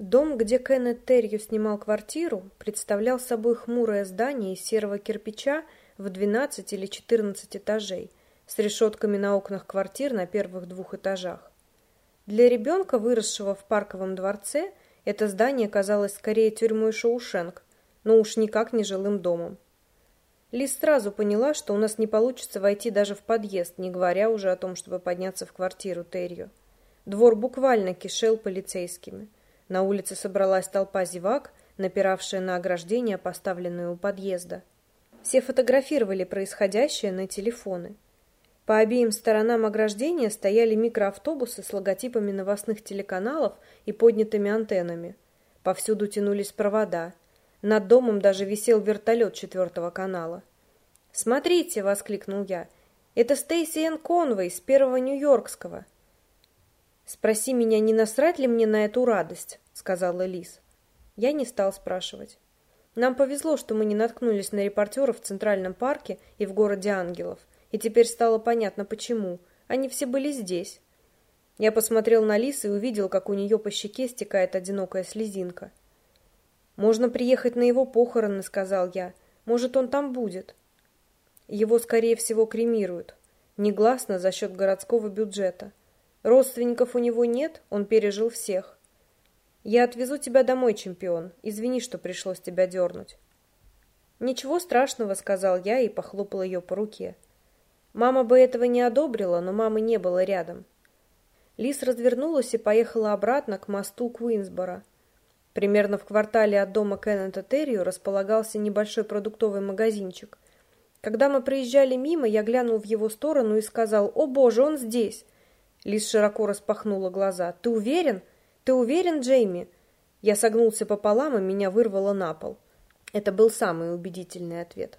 Дом, где Кеннет Терью снимал квартиру, представлял собой хмурое здание из серого кирпича в 12 или 14 этажей, с решетками на окнах квартир на первых двух этажах. Для ребенка, выросшего в парковом дворце, это здание казалось скорее тюрьмой Шоушенк, но уж никак не жилым домом. Лиз сразу поняла, что у нас не получится войти даже в подъезд, не говоря уже о том, чтобы подняться в квартиру Терью. Двор буквально кишел полицейскими – на улице собралась толпа зевак, напиравшая на ограждение, поставленное у подъезда. Все фотографировали происходящее на телефоны. По обеим сторонам ограждения стояли микроавтобусы с логотипами новостных телеканалов и поднятыми антеннами. Повсюду тянулись провода. Над домом даже висел вертолет четвертого канала. «Смотрите!» — воскликнул я. «Это Стейси Энн Конвей с первого Нью-Йоркского!» Спроси меня, не насрать ли мне на эту радость, сказала Лиз. Я не стал спрашивать. Нам повезло, что мы не наткнулись на репортеров в Центральном парке и в городе Ангелов, и теперь стало понятно почему. Они все были здесь. Я посмотрел на Лиз и увидел, как у нее по щеке стекает одинокая слезинка. Можно приехать на его похороны, сказал я. Может, он там будет. Его скорее всего кремируют, негласно за счет городского бюджета. Родственников у него нет, он пережил всех. Я отвезу тебя домой, чемпион. Извини, что пришлось тебя дернуть. Ничего страшного, сказал я и похлопал ее по руке. Мама бы этого не одобрила, но мамы не было рядом. Лис развернулась и поехала обратно к мосту Куинсбора. Примерно в квартале от дома Кеннета Террио располагался небольшой продуктовый магазинчик. Когда мы проезжали мимо, я глянул в его сторону и сказал: "О, боже, он здесь!" Лиз широко распахнула глаза. «Ты уверен? Ты уверен, Джейми?» Я согнулся пополам, и меня вырвало на пол. Это был самый убедительный ответ.